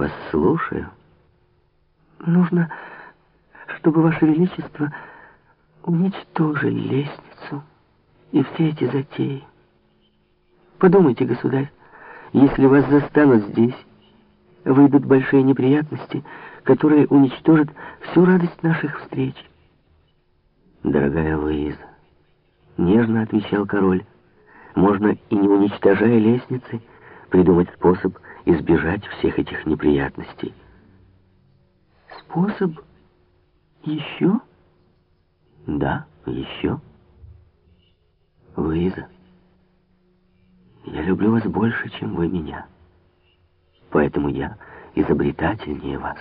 вас слушаю. Нужно, чтобы Ваше Величество уничтожили лестницу и все эти затеи. Подумайте, государь, если вас застанут здесь, выйдут большие неприятности, которые уничтожат всю радость наших встреч. Дорогая Луиза, нежно отвечал король, можно и не уничтожая лестницы, придумать способ избежать всех этих неприятностей. Способ? Еще? Да, еще. Луиза, я люблю вас больше, чем вы меня. Поэтому я изобретательнее вас.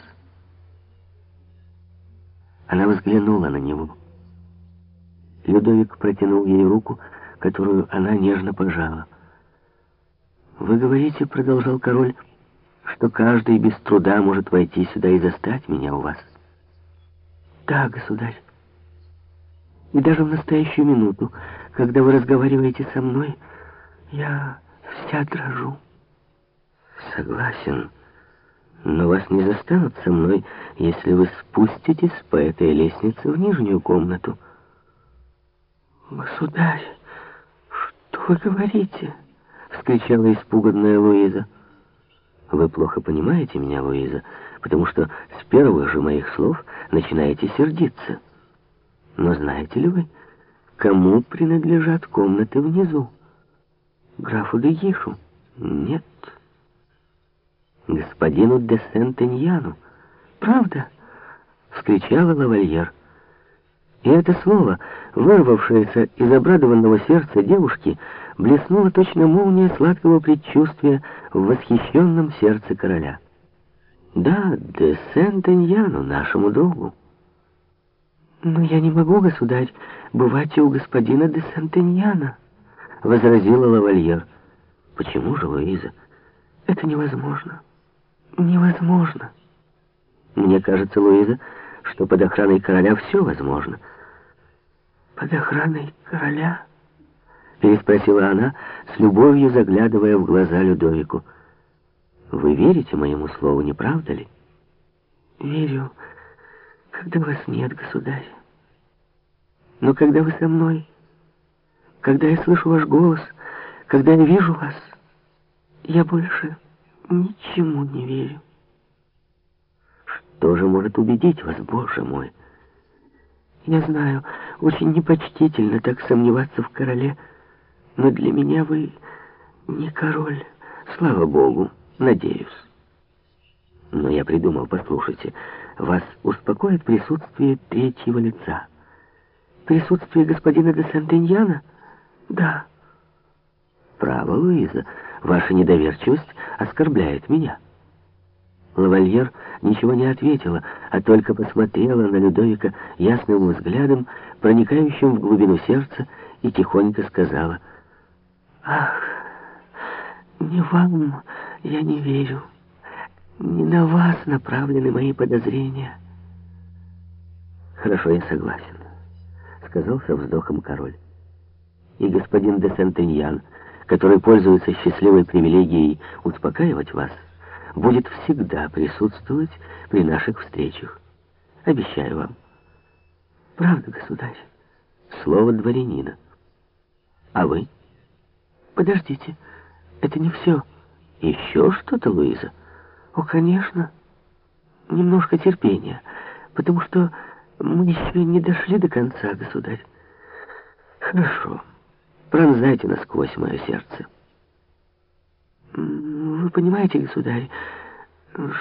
Она взглянула на него. Людовик протянул ей руку, которую она нежно пожала. «Вы говорите, — продолжал король, — что каждый без труда может войти сюда и застать меня у вас». «Да, государь. И даже в настоящую минуту, когда вы разговариваете со мной, я вся дрожу». «Согласен, но вас не застанут со мной, если вы спуститесь по этой лестнице в нижнюю комнату». «Государь, что вы говорите?» — вскричала испуганная Луиза. «Вы плохо понимаете меня, Луиза, потому что с первых же моих слов начинаете сердиться. Но знаете ли вы, кому принадлежат комнаты внизу? Графу де Гишу? Нет. Господину де Сентеньяну. Правда?» — вскричала лавальер. И это слово, вырвавшееся из обрадованного сердца девушки, блеснуло точно молния сладкого предчувствия в восхищенном сердце короля. «Да, де Сент-Эньяну, нашему другу». «Но я не могу, государь, бывать и у господина де Сентеньяна», — возразила лавальер. «Почему же, Луиза?» «Это невозможно. Невозможно». «Мне кажется, Луиза, что под охраной короля все возможно». «Под охраной короля?» Переспросила она, с любовью заглядывая в глаза Людовику. «Вы верите моему слову, не правда ли?» «Верю, когда вас нет, государь. Но когда вы со мной, когда я слышу ваш голос, когда я вижу вас, я больше ничему не верю». «Что же может убедить вас, Боже мой?» Я знаю, очень непочтительно так сомневаться в короле, но для меня вы не король. Слава богу, надеюсь. Но я придумал, послушайте, вас успокоит присутствие третьего лица. Присутствие господина де Сентеньяна? Да. Право, Луиза, ваша недоверчивость оскорбляет меня. Лавальер ничего не ответила, а только посмотрела на Людовика ясным взглядом, проникающим в глубину сердца, и тихонько сказала, «Ах, не вам я не верю, не на вас направлены мои подозрения». «Хорошо, я согласен», — сказал со вздохом король. «И господин де Сентеньян, который пользуется счастливой привилегией успокаивать вас, — будет всегда присутствовать при наших встречах. Обещаю вам. Правда, государь? Слово дворянина. А вы? Подождите, это не все. Еще что-то, Луиза? О, конечно. Немножко терпения, потому что мы еще не дошли до конца, государь. Хорошо. Пронзайте насквозь мое сердце. Вы понимаете, государь,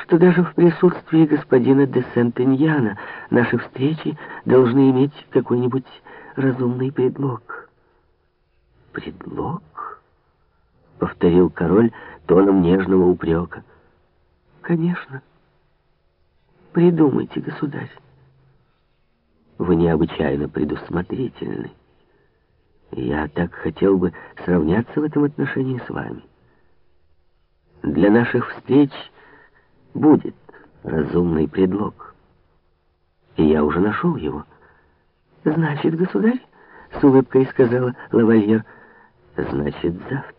что даже в присутствии господина де Сентеньяна наши встречи должны иметь какой-нибудь разумный предлог. «Предлог?» — повторил король тоном нежного упрека. «Конечно. Придумайте, государь». «Вы необычайно предусмотрительны. Я так хотел бы сравняться в этом отношении с вами». Для наших встреч будет разумный предлог. И я уже нашел его. «Значит, государь?» — с улыбкой сказала лавальер. «Значит, завтра».